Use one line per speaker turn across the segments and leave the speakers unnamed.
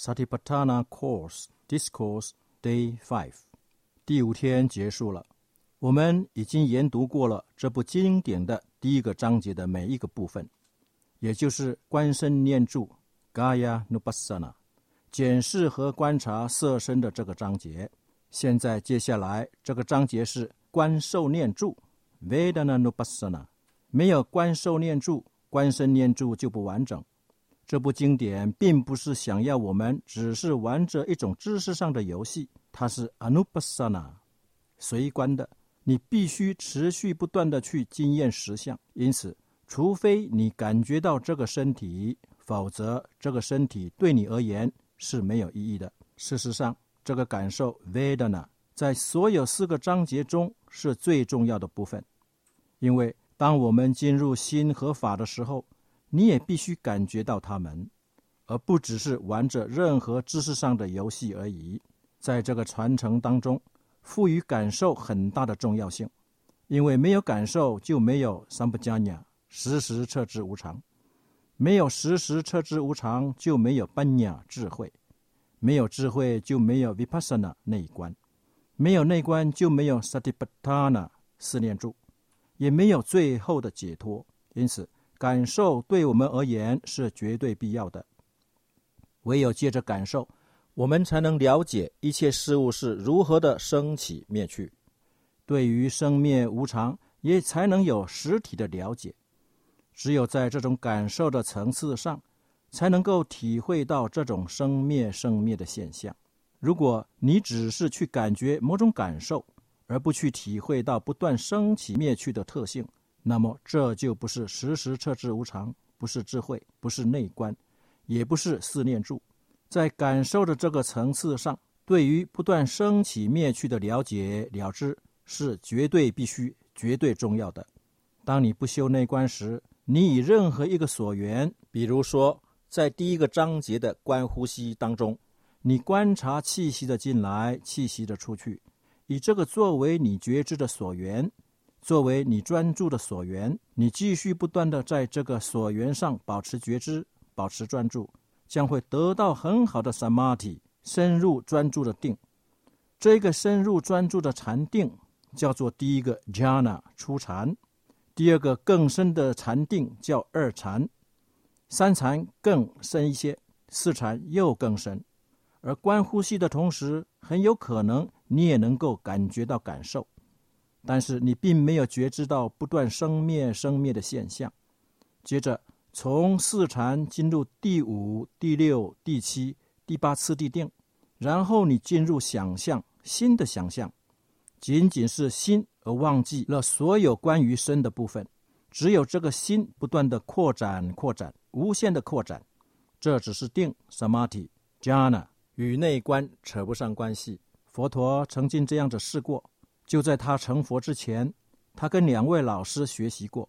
Satipatthana Course Discourse Day Five，第五天结束了。我们已经研读过了这部经典的第一个章节的每一个部分，也就是观身念住 Gaya Nupassana，检视和观察色身的这个章节。现在接下来这个章节是观受念住 Vedana Nupassana，没有观受念住，观身念住就不完整。这部经典并不是想要我们只是玩着一种知识上的游戏，它是 Anupasana，随观的。你必须持续不断的去经验实相。因此，除非你感觉到这个身体，否则这个身体对你而言是没有意义的。事实上，这个感受 Vedana 在所有四个章节中是最重要的部分，因为当我们进入心和法的时候。你也必须感觉到他们，而不只是玩着任何知识上的游戏而已。在这个传承当中，赋予感受很大的重要性，因为没有感受就没有三不加尼时时彻知无常；没有时时彻知无常，就没有般若智慧；没有智慧，就没有 vipassana 内观；没有内观，就没有 satipatana 思念住，也没有最后的解脱。因此。感受对我们而言是绝对必要的。唯有借着感受，我们才能了解一切事物是如何的升起灭去。对于生灭无常，也才能有实体的了解。只有在这种感受的层次上，才能够体会到这种生灭生灭的现象。如果你只是去感觉某种感受，而不去体会到不断升起灭去的特性，那么，这就不是时时彻知无常，不是智慧，不是内观，也不是四念住。在感受的这个层次上，对于不断升起灭去的了解了知，是绝对必须、绝对重要的。当你不修内观时，你以任何一个所缘，比如说在第一个章节的观呼吸当中，你观察气息的进来，气息的出去，以这个作为你觉知的所缘。作为你专注的所缘，你继续不断的在这个所缘上保持觉知、保持专注，将会得到很好的 samadhi 深入专注的定。这个深入专注的禅定叫做第一个 jhana 初禅，第二个更深的禅定叫二禅，三禅更深一些，四禅又更深。而观呼吸的同时，很有可能你也能够感觉到感受。但是你并没有觉知到不断生灭生灭的现象。接着从四禅进入第五、第六、第七、第八次地定，然后你进入想象新的想象，仅仅是心而忘记了所有关于身的部分，只有这个心不断的扩展、扩展、无限的扩展。这只是定 （samadhi）、jhana，与内观扯不上关系。佛陀曾经这样子试过。就在他成佛之前，他跟两位老师学习过。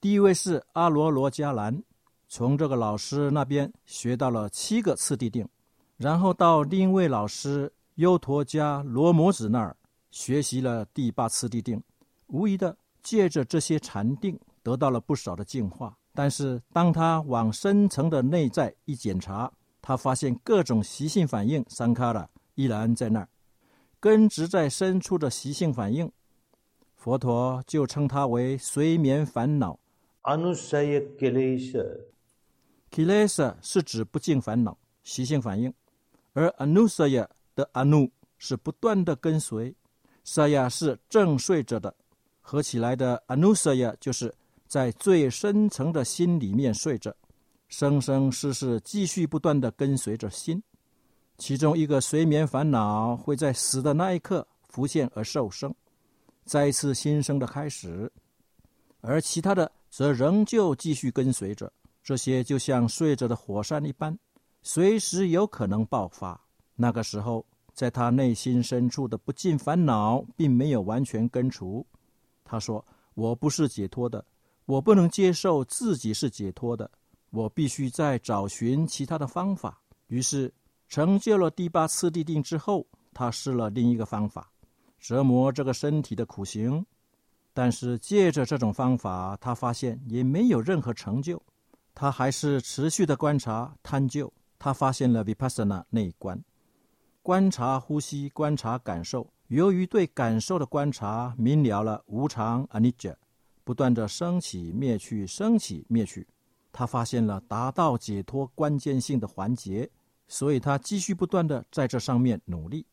第一位是阿罗罗迦兰，从这个老师那边学到了七个次第定，然后到另一位老师优陀迦罗摩子那儿学习了第八次第定。无疑的，借着这些禅定得到了不少的净化。但是，当他往深层的内在一检查，他发现各种习性反应三卡拉依然在那儿。根植在深处的习性反应，佛陀就称它为随眠烦恼。
Anusaya
kilesa，kilesa 是指不净烦恼习性反应，而 anusaya 的 anu 是不断的跟随，saya 是正睡着的，合起来的 anusaya 就是在最深层的心里面睡着，生生世世继续不断的跟随着心。其中一个睡眠烦恼会在死的那一刻浮现而受生，再一次新生的开始，而其他的则仍旧继续跟随着。这些就像睡着的火山一般，随时有可能爆发。那个时候，在他内心深处的不尽烦恼并没有完全根除。他说：“我不是解脱的，我不能接受自己是解脱的，我必须再找寻其他的方法。”于是。成就了第八次地定之后，他试了另一个方法，折磨这个身体的苦行。但是借着这种方法，他发现也没有任何成就。他还是持续的观察、探究，他发现了 vipassana 那一关，观察呼吸，观察感受。由于对感受的观察，明了了无常 anicca，不断的升起灭去，升起灭去，他发现了达到解脱关键性的环节，所以他继续不断的在这上面努力。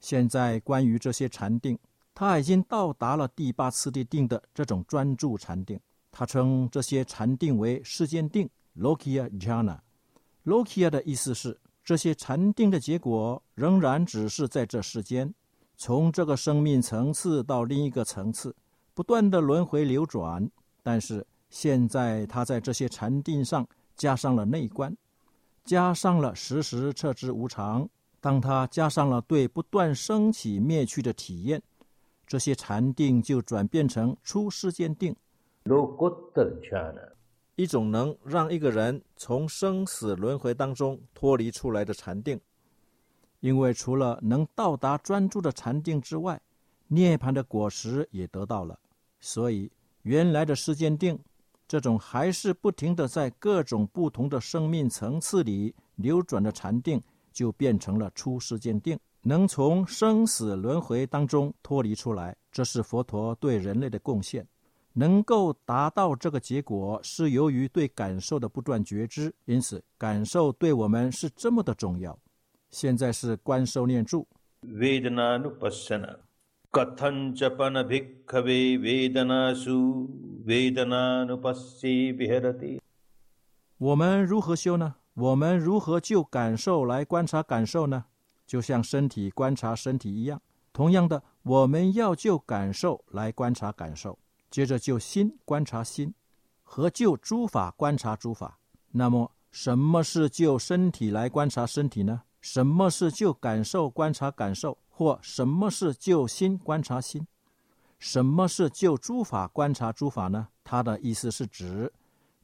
现在关于这些禅定，他已经到达了第八次的定的这种专注禅定。他称这些禅定为世间定 （Lokiya Jhana）。Lokiya 的意思是这些禅定的结果仍然只是在这世间。从这个生命层次到另一个层次，不断的轮回流转。但是现在他在这些禅定上加上了内观，加上了时时彻知无常。当他加上了对不断升起灭去的体验，这些禅定就转变成出世间定，一种能让一个人从生死轮回当中脱离出来的禅定。因为除了能到达专注的禅定之外，涅槃的果实也得到了，所以原来的世间定，这种还是不停的在各种不同的生命层次里流转的禅定，就变成了出世间定，能从生死轮回当中脱离出来。这是佛陀对人类的贡献，能够达到这个结果，是由于对感受的不断觉知，因此感受对我们是这么的重要。现在是观受念住。我们如何修呢？我们如何就感受来观察感受呢？就像身体观察身体一样，同样的，我们要就感受来观察感受，接着就心观察心，和就诸法观察诸法。那么，什么是就身体来观察身体呢？什么是就感受观察感受，或什么是就心观察心？什么是就诸法观察诸法呢？它的意思是指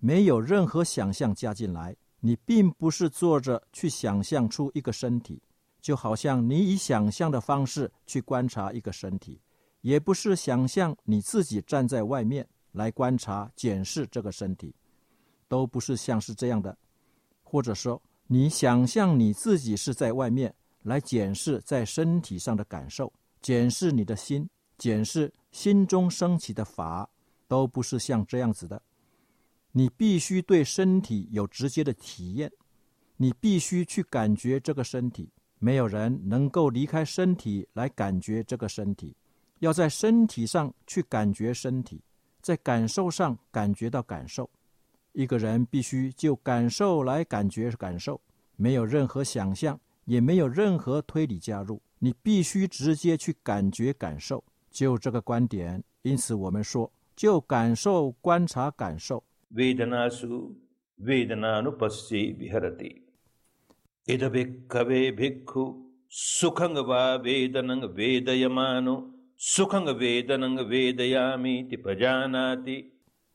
没有任何想象加进来，你并不是坐着去想象出一个身体，就好像你以想象的方式去观察一个身体，也不是想象你自己站在外面来观察检视这个身体，都不是像是这样的，或者说。你想象你自己是在外面来检视在身体上的感受，检视你的心，检视心中升起的法，都不是像这样子的。你必须对身体有直接的体验，你必须去感觉这个身体。没有人能够离开身体来感觉这个身体，要在身体上去感觉身体，在感受上感觉到感受。一个人必须就感受来感觉感受，没有任何想象，也没有任何推理加入。你必须直接去感觉感受，就这个观点。因此，我们说，就感受观察感受。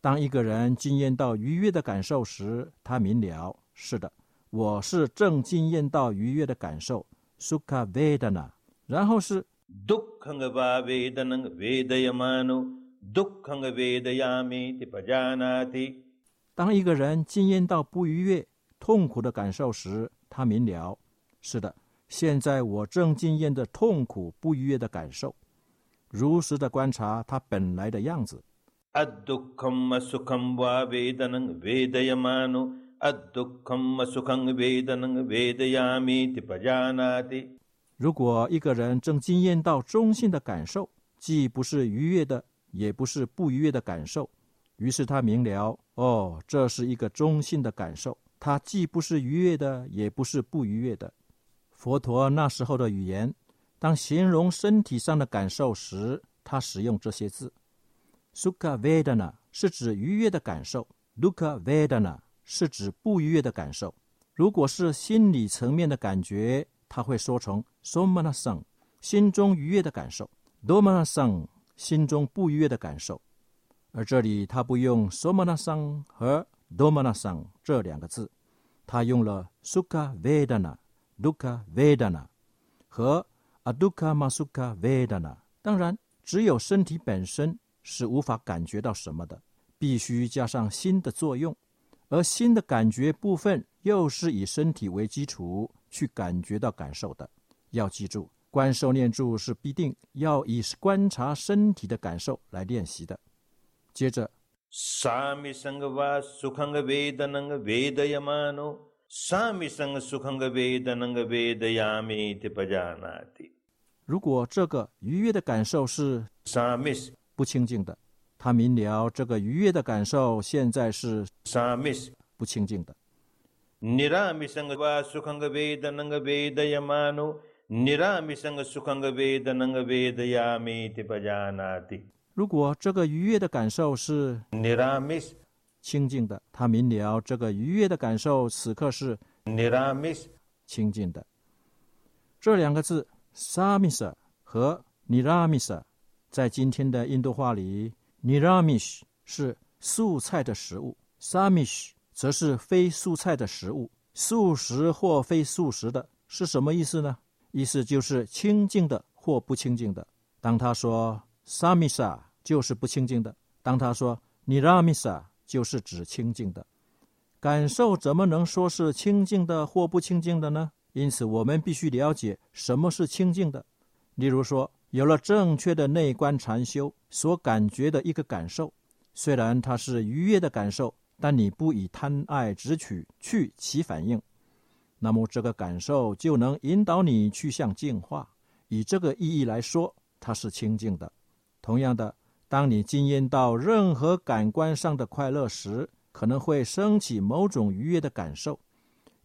当一个人经验到愉悦的感受时，他明了：是的，我是正经验到愉悦的感受，sukha vedana。然后是
dukkhanga va vedana vedayamano，dukkhanga vedayami tibajana ti。
当一个人经验到不愉悦、痛苦的感受时，他明了：是的，现在我正经验着痛苦、不愉悦的感受，如实的观察他本来的样子。
adukkhamma sukhamba vedananga vedayamano。
如果一个人正经验到中性的感受，既不是愉悦的，也不是不愉悦的感受，于是他明了，哦，这是一个中性的感受，它既不是愉悦的，也不是不愉悦的。佛陀那时候的语言，当形容身体上的感受时，他使用这些字，sukavedana 是指愉悦的感受，duka vedana。是指不愉悦的感受。如果是心理层面的感觉，他会说成 Somanasang，心中愉悦的感受；Domanasang，心中不愉悦的感受。而这里他不用 Somanasang 和 Domanasang 这两个字，他用了 Sukha Vedana、“dukha Vedana 和 Adukkha Masukha Vedana。当然，只有身体本身。是无法感觉到什么的，必须加上心的作用，而心的感觉部分又是以身体为基础去感觉到感受的。要记住，观受念住是必定要以观察身体的感受来练习的。接着，
萨弥僧格瓦苏康格维德能格维德亚玛努，萨弥僧苏康格维德能格维德亚弥提巴迦那提。
如果这个愉悦的感受是不清净的，他明了这个愉悦的感受现在是不清净的。如果这个愉悦的感受是清净的，他明了这个愉悦的感受此刻是清净的。这两个字 “samisa” 和 “niramisa” 在今天的印度话里，“niramish” 是素菜的食物，“samish” 则是非素菜的食物。素食或非素食的是什么意思呢？意思就是清净的或不清净的。当他说 “samisa” 就是不清净的；当他说 “niramisa” 就是指清净的。感受怎么能说是清净的或不清净的呢？因此，我们必须了解什么是清净的。例如说，有了正确的内观禅修所感觉的一个感受，虽然它是愉悦的感受，但你不以贪爱执取去起反应，那么这个感受就能引导你去向净化。以这个意义来说，它是清净的。同样的，当你经验到任何感官上的快乐时，可能会升起某种愉悦的感受。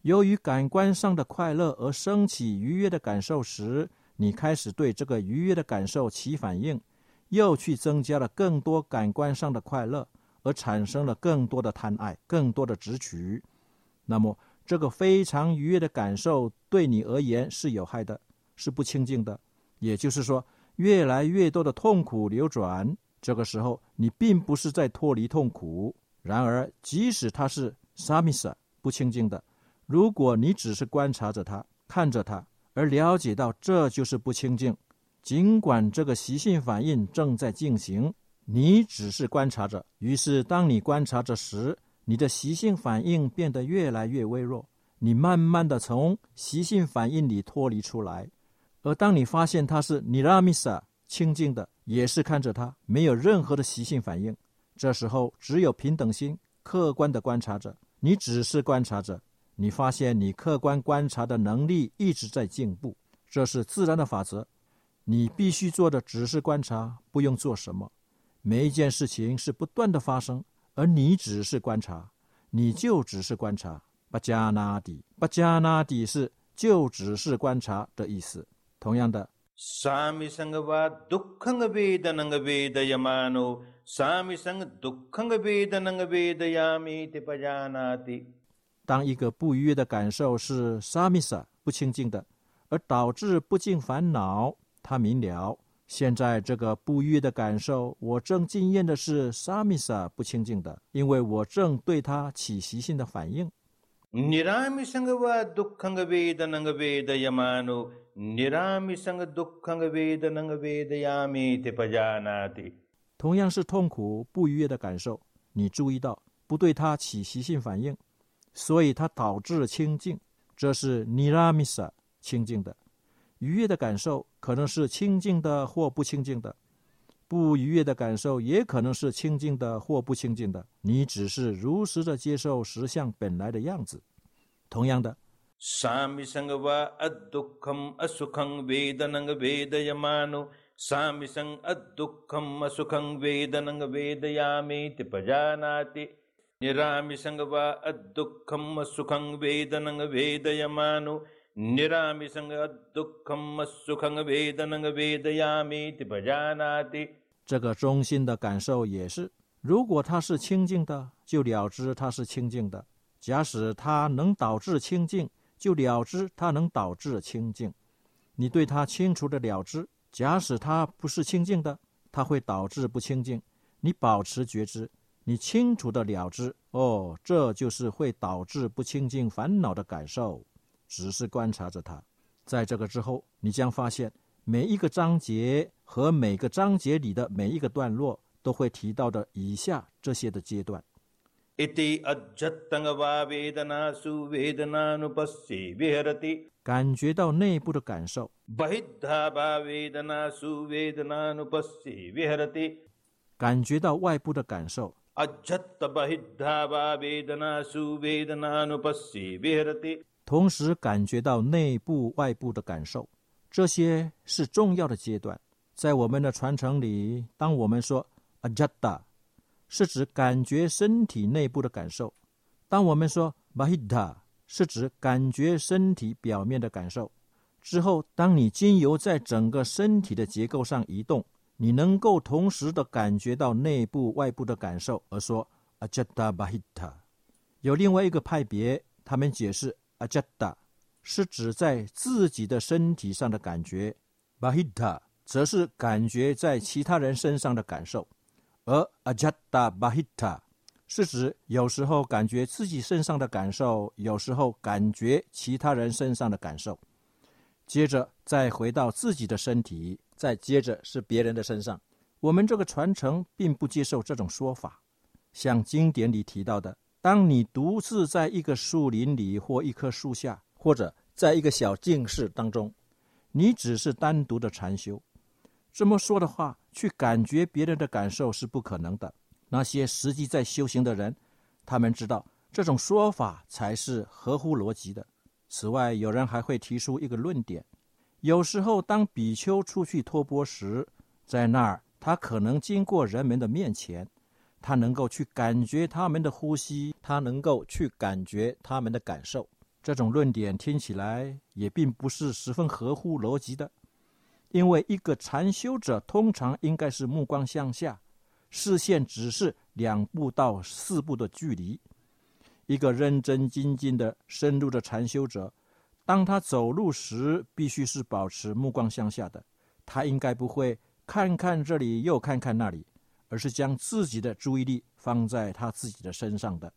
由于感官上的快乐而升起愉悦的感受时，你开始对这个愉悦的感受起反应，又去增加了更多感官上的快乐，而产生了更多的贪爱、更多的执取。那么，这个非常愉悦的感受对你而言是有害的，是不清净的。也就是说，越来越多的痛苦流转。这个时候，你并不是在脱离痛苦。然而，即使它是沙弥萨不清净的。如果你只是观察着它，看着它，而了解到这就是不清净，尽管这个习性反应正在进行，你只是观察着。于是，当你观察着时，你的习性反应变得越来越微弱，你慢慢的从习性反应里脱离出来。而当你发现它是尼拉米萨清净的，也是看着它，没有任何的习性反应，这时候只有平等心，客观的观察着，你只是观察着。你发现你客观观察的能力一直在进步，这是自然的法则。你必须做的只是观察，不用做什么。每一件事情是不断的发生，而你只是观察，你就只是观察。巴加纳底，巴加纳底是就只是观察的意思。同样的，
萨弥僧格瓦杜康格维德能
当一个不愉悦的感受是沙弥萨不清净的，而导致不净烦恼，他明了，现在这个不愉悦的感受，我正经验的是沙弥萨不清净的，因为我正对它起习性的反应。同样是痛苦不愉悦的感受，你注意到不对它起习性反应。所以它导致清净，这是尼拉米萨清净的。愉悦的感受可能是清净的或不清净的，不愉悦的感受也可能是清净的或不清净的。你只是如实的接受实相本来的样子。同样的，
萨弥僧格瓦阿杜康阿苏康维德
这个中心的感受也是，如果它是清净的，就了知它是清净的；假使它能导致清净，就了知它能导致清净。你对它清楚的了知，假使它不是清净的，它会导致不清净。你保持觉知。你清楚的了知，哦，这就是会导致不清净烦恼的感受。只是观察着它，在这个之后，你将发现每一个章节和每个章节里的每一个段落都会提到的以下这些的阶段。感觉到内部的感受。感觉到外部的感受。同时感觉到内部、外部的感受，这些是重要的阶段。在我们的传承里，当我们说 a j a t a 是指感觉身体内部的感受；当我们说 mahita，是指感觉身体表面的感受。之后，当你经由在整个身体的结构上移动，你能够同时的感觉到内部、外部的感受，而说 ajata bahita。有另外一个派别，他们解释 ajata 是指在自己的身体上的感觉，bahita 则是感觉在其他人身上的感受，而 ajata bahita 是指有时候感觉自己身上的感受，有时候感觉其他人身上的感受，接着再回到自己的身体，再接着是别人的身上。我们这个传承并不接受这种说法，像经典里提到的。当你独自在一个树林里，或一棵树下，或者在一个小静室当中，你只是单独的禅修。这么说的话，去感觉别人的感受是不可能的。那些实际在修行的人，他们知道这种说法才是合乎逻辑的。此外，有人还会提出一个论点：有时候，当比丘出去托钵时，在那儿他可能经过人们的面前。他能够去感觉他们的呼吸，他能够去感觉他们的感受。这种论点听起来也并不是十分合乎逻辑的，因为一个禅修者通常应该是目光向下，视线只是两步到四步的距离。一个认真精进的、深入的禅修者，当他走路时，必须是保持目光向下的。他应该不会看看这里又看看那里。而是将自己的注意力放在他自己的身上的。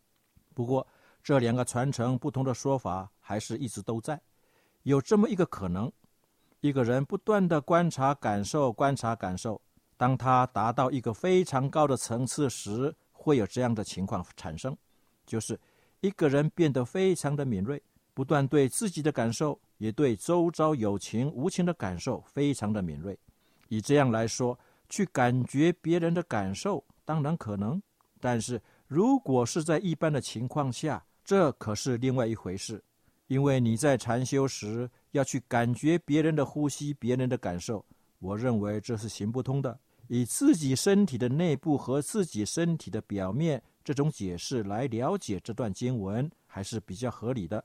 不过，这两个传承不同的说法还是一直都在。有这么一个可能：一个人不断的观察、感受、观察、感受，当他达到一个非常高的层次时，会有这样的情况产生，就是一个人变得非常的敏锐，不断对自己的感受，也对周遭有情无情的感受非常的敏锐。以这样来说。去感觉别人的感受，当然可能，但是如果是在一般的情况下，这可是另外一回事。因为你在禅修时要去感觉别人的呼吸、别人的感受，我认为这是行不通的。以自己身体的内部和自己身体的表面这种解释来了解这段经文，还是比较合理的。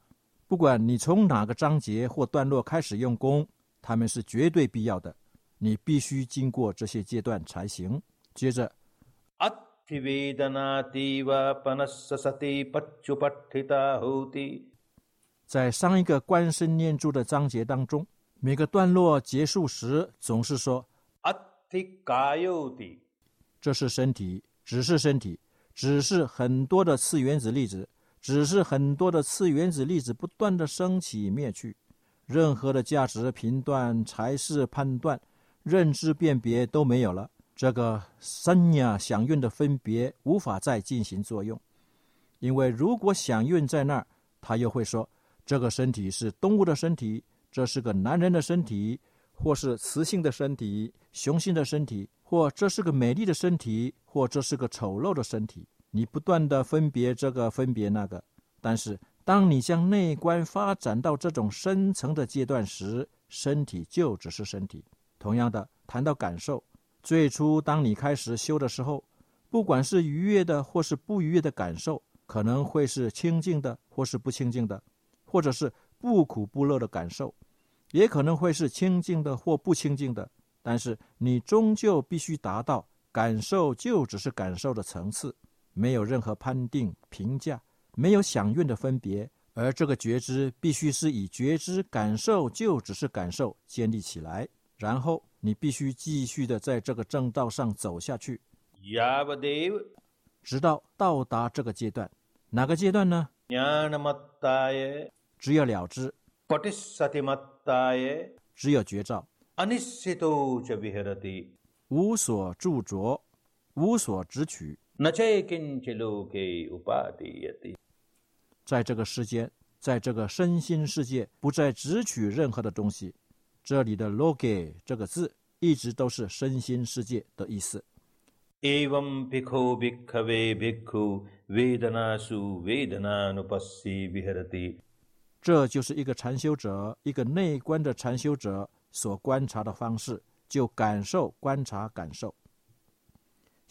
不管你从哪个章节或段落开始用功，他们是绝对必要的，你必须经过这些阶段才行。接着，在上一个观身念珠的章节当中，每个段落结束时总是说，这是身体，只是身体，只是很多的次原子粒子。只是很多的次原子粒子不断的升起灭去，任何的价值评断、才是判断、认知辨别都没有了。这个三呀响韵的分别无法再进行作用，因为如果响韵在那儿，他又会说这个身体是动物的身体，这是个男人的身体，或是雌性的身体、雄性的身体。或这是个美丽的身体，或这是个丑陋的身体。你不断的分别这个，分别那个。但是，当你将内观发展到这种深层的阶段时，身体就只是身体。同样的，谈到感受，最初当你开始修的时候，不管是愉悦的或是不愉悦的感受，可能会是清净的或是不清净的，或者是不苦不乐的感受，也可能会是清净的或不清净的。但是你终究必须达到感受就只是感受的层次，没有任何判定、评价、没有享用的分别，而这个觉知必须是以觉知感受就只是感受建立起来。然后你必须继续的在这个正道上走下去，直到到达这个阶段。哪个阶段呢？只有了知，只有绝照，无所著着，无所执取。
न चैकिञ्च लोके उपादीयते
在这个世间，在这个身心世界，不再执取任何的东西。这里的 “loge” 这个字，一直都是身心世界的意思。
एवं भिखो भिक्खवे भिक्खु वेदनासु वेदनानुपस्सी विहरति
这就是一个禅修者，一个内观的禅修者所观察的方式，就感受、观察、感受。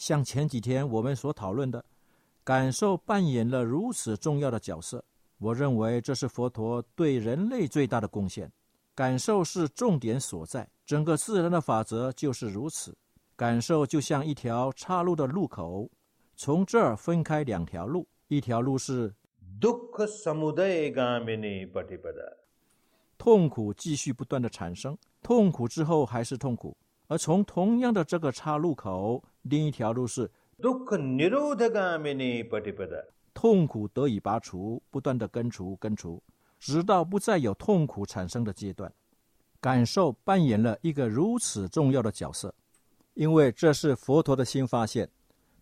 像前几天我们所讨论的，感受扮演了如此重要的角色，我认为这是佛陀对人类最大的贡献，感受是重点所在，整个自然的法则就是如此，感受就像一条岔路的路口。从这儿分开两条路，一条路是痛苦继续不断的产生，痛苦之后还是痛苦，而从同样的这个岔路口。另一条路是痛苦得以拔除，不断的根除根除，直到不再有痛苦产生的阶段。感受扮演了一个如此重要的角色，因为这是佛陀的新发现，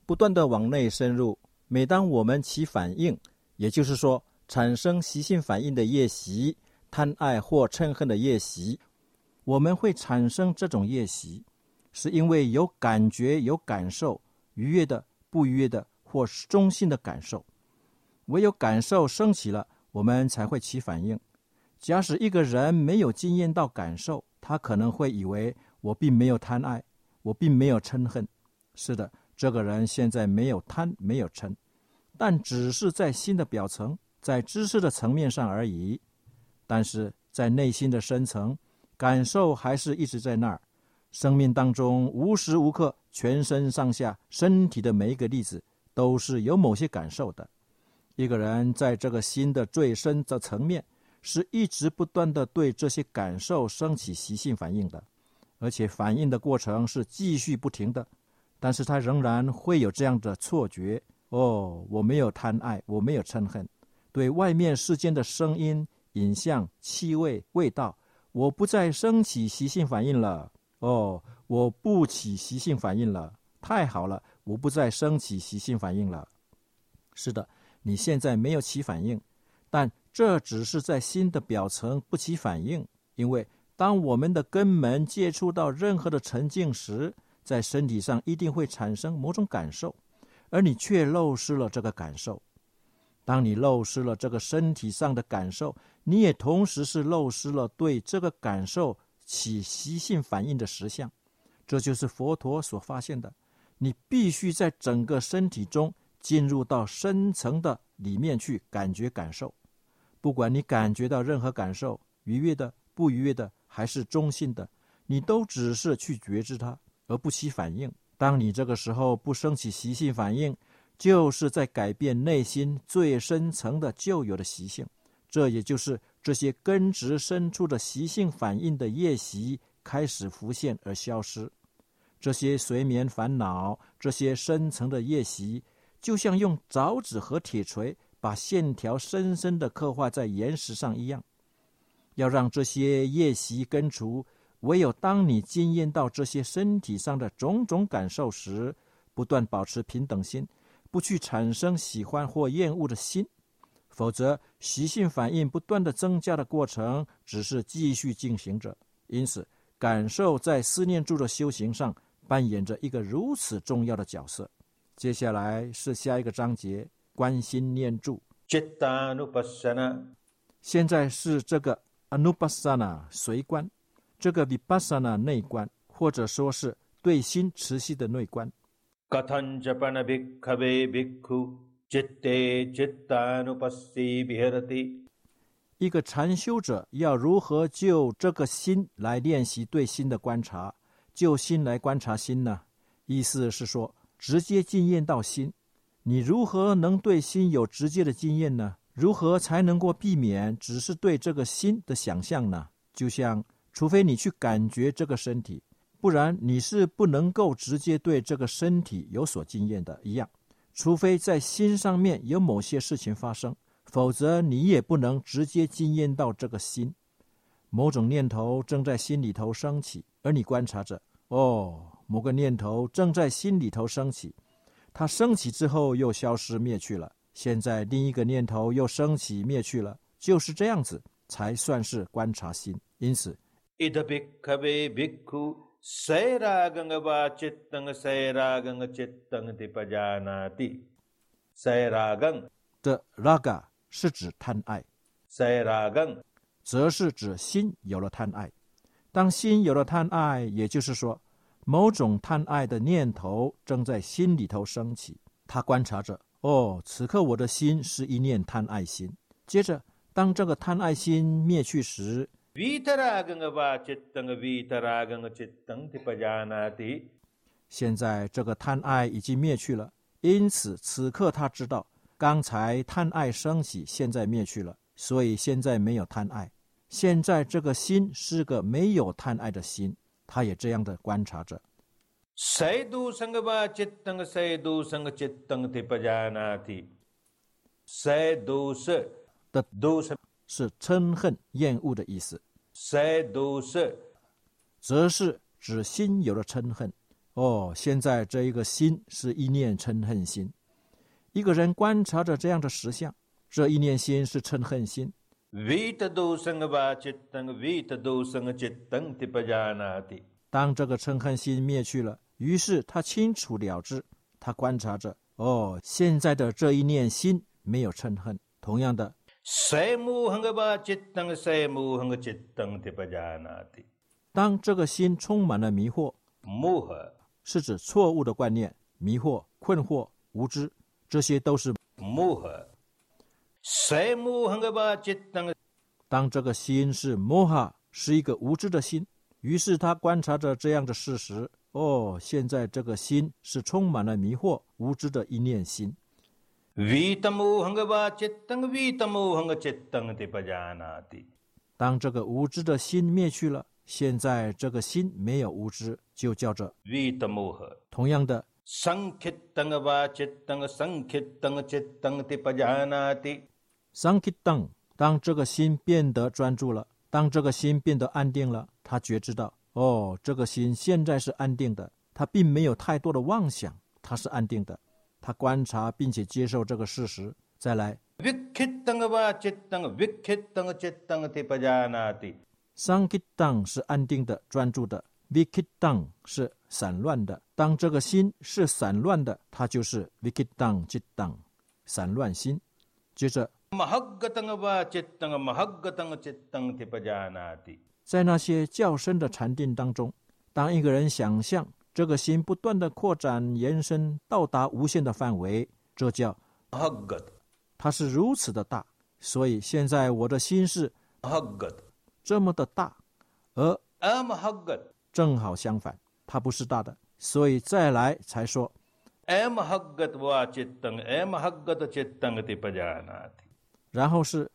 不断的往内深入。每当我们起反应，也就是说产生习性反应的夜习，贪爱或嗔恨的夜习，我们会产生这种夜习。是因为有感觉、有感受，愉悦的、不愉悦的，或是中性的感受。唯有感受升起了，我们才会起反应。假使一个人没有经验到感受，他可能会以为我并没有贪爱，我并没有嗔恨。是的，这个人现在没有贪，没有嗔，但只是在心的表层，在知识的层面上而已。但是在内心的深层，感受还是一直在那儿。生命当中无时无刻，全身上下、身体的每一个粒子都是有某些感受的。一个人在这个心的最深的层面，是一直不断的对这些感受升起习性反应的，而且反应的过程是继续不停的。但是他仍然会有这样的错觉：哦，我没有贪爱，我没有嗔恨，对外面世间的声音、影像、气味、味道，我不再升起习性反应了。哦，我不起习性反应了，太好了，我不再升起习性反应了。是的。你现在没有起反应，但这只是在心的表层不起反应。因为当我们的根门接触到任何的沉静时，在身体上一定会产生某种感受，而你却漏失了这个感受。当你漏失了这个身体上的感受，你也同时是漏失了对这个感受起习性反应的实相。这就是佛陀所发现的。你必须在整个身体中。进入到深层的里面去感觉感受，不管你感觉到任何感受，愉悦的、不愉悦的，还是中性的，你都只是去觉知它，而不起反应。当你这个时候不升起习性反应，就是在改变内心最深层的旧有的习性。这也就是这些根植深处的习性反应的夜习开始浮现而消失。这些随眠烦恼，这些深层的夜习。就像用凿子和铁锤把线条深深的刻画在岩石上一样，要让这些夜习根除，唯有当你经验到这些身体上的种种感受时，不断保持平等心，不去产生喜欢或厌恶的心，否则习性反应不断的增加的过程只是继续进行着。因此，感受在思念住的修行上扮演着一个如此重要的角色。接下来是下一个章节：关心念住。现在是这个 anupasana 随观，这个 Vipasana 内观，或者说是对心持续的内观。一个禅修者要如何就这个心来练习对心的观察就心来观察心呢？意思是说直接经验到心。你如何能对心有直接的经验呢？如何才能够避免只是对这个心的想象呢？就像除非你去感觉这个身体不然你是不能够直接对这个身体有所经验的一样。除非在心上面有某些事情发生，否则你也不能直接经验到这个心。某种念头正在心里头升起，而你观察着，哦，某个念头正在心里头升起，它升起之后又消失灭去了。现在另一个念头又升起灭去了，就是这样子才算是观察心。因此，的 raga 是指贪爱，则是指心有了贪爱。当心有了贪爱，也就是说，某种贪爱的念头正在心里头升起，他观察着。哦，此刻我的心是一念贪爱心。接着，当这个贪爱心灭去时，现在这个贪爱已经灭去了。因此，此刻他知道，刚才贪爱升起，现在灭去了，所以现在没有贪爱。现在这个心是个没有贪爱的心，他也这样的观察着。
谁都生个吧，吉登谁都生个吉登的不加那的，谁都是
的都是是嗔恨厌恶的意思，
谁都是
则是指心有了嗔恨。哦，现在这一个心是一念嗔恨心。一个人观察着这样的实相，这一念心是嗔恨心。当这个嗔恨心灭去了。于是他清楚了之，他观察着，哦，现在的这一念心没有嗔恨。同样的，当这个心充满了迷惑，是指错误的观念、迷惑、困惑、无知，这些都是。当这个心是摩哈，是一个无知的心，于是他观察着这样的事实。哦，现在这个心是充满了迷惑、无知的一念心。当这个无知的心灭去了，现在这个心没有无知，就叫做。同样的。当，当这个心变得专注了，当这个心变得安定了，他觉知到。哦，这个心现在是安定的，他并没有太多的妄想，他是安定的，他观察并且接受这个事实。再来，桑吉当是安定的、专注的，vikit 当是散乱的。当这个心是散乱的，它就是 vikit 当吉当，散乱心。接着。在那些较深的禅定当中，当一个人想象这个心不断的扩展、延伸，到达无限的范围，这叫它是如此的大。所以现在我的心是这么的大，而正好相反，它不是大的。所以再来才说。然后是，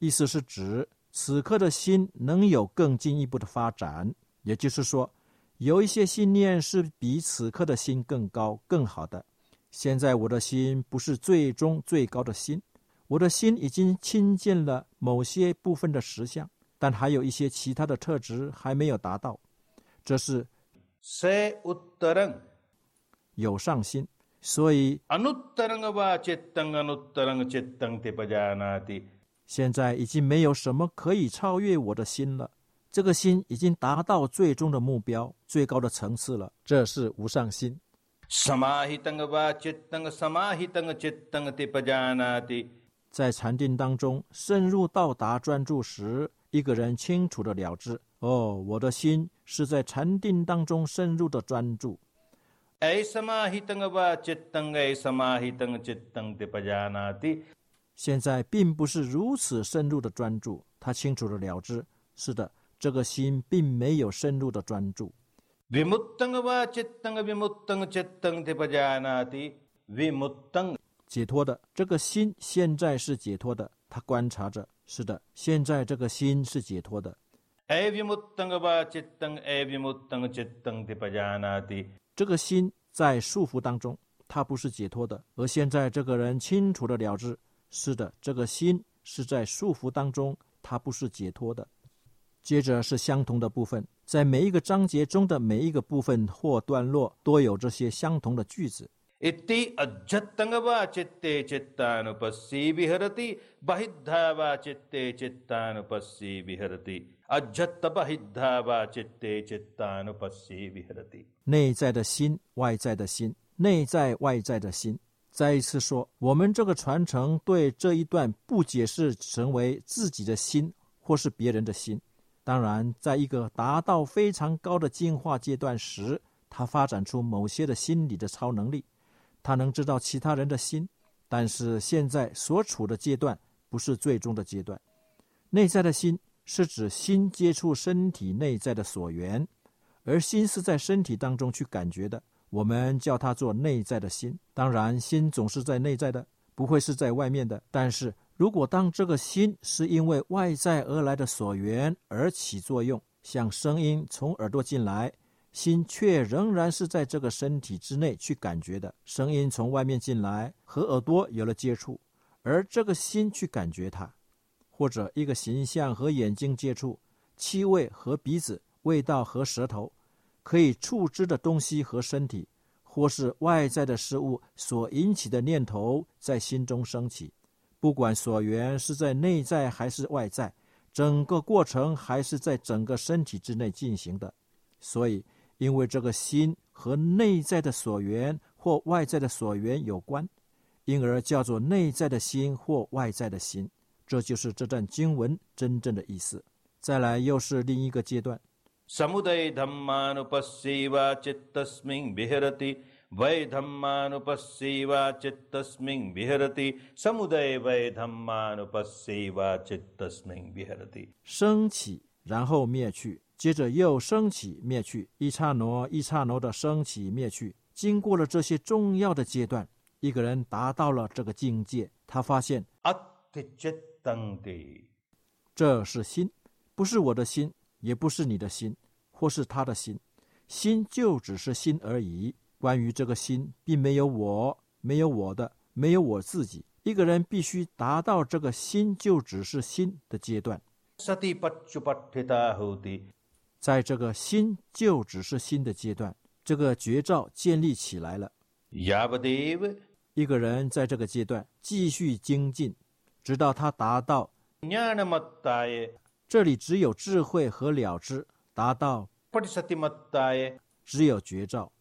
意思是指此刻的心能有更进一步的发展，也就是说，有一些信念是比此刻的心更高、更好的。现在我的心不是最终最高的心，我的心已经亲近了某些部分的实相，但还有一些其他的特质还没有达到，这是。有上心，所以现在已经没有什么可以超越我的心了。这个心已经达到最终的目标、最高的层次了。这是无上心。在禅定当中，深入到达专注时，一个人清楚的了知。哦，我的心是在禅定当中深入的专注。现在并不是如此深入的专注他清楚的了之是的这个心并没有深入的专注。解脱的这个心现在是解脱的他观察着是的现在这个心是解脱的。这个心在束缚当中他不是解脱的而现在这个人清楚的了之是的这个心是在束缚当中它不是解脱的。接着是相同的部分在每一个章节中的每一个部分或段落都有这些相同的句子。内在的心外在的心内在外在的心。再一次说，我们这个传承对这一段不解释成为自己的心或是别人的心。当然，在一个达到非常高的进化阶段时，他发展出某些的心理的超能力，他能知道其他人的心。但是现在所处的阶段不是最终的阶段。内在的心是指心接触身体内在的所缘。而心是在身体当中去感觉的，我们叫它做内在的心。当然，心总是在内在的，不会是在外面的。但是如果当这个心是因为外在而来的所缘而起作用，像声音从耳朵进来，心却仍然是在这个身体之内去感觉的。声音从外面进来，和耳朵有了接触，而这个心去感觉它，或者一个形象和眼睛接触，气味和鼻子。味道和舌头，可以触知的东西和身体，或是外在的事物所引起的念头在心中升起，不管所缘是在内在还是外在，整个过程还是在整个身体之内进行的。所以，因为这个心和内在的所缘或外在的所缘有关，因而叫做内在的心或外在的心。这就是这段经文真正的意思。再来，又是另一个阶段。
समुदय धम्मानुपस्यैवा चित्तस्मिन् विहरति वै धम्मानुपस्यैवा चित्तस्मिन् विहरति समुदय वै धम्मानुपस्यैवा चित्तस्मिन् विहरति
升起，然后灭去，接着又升起灭去，一刹那一刹那的升起灭去。经过了这些重要的阶段，一个人达到了这个境界，他发现
अत्यचित्तं ते
这是心，不是我的心， 也不是你的心或是他的心。心就只是心而已关于这个心并没有我没有我的没有我自己。一个人必须达到这个心就只是心的阶段。在这个心就只是心的阶段这个绝招建立起来了。一个人在这个阶段继续精进直到他达到这里只有智慧和了知达到只有绝招。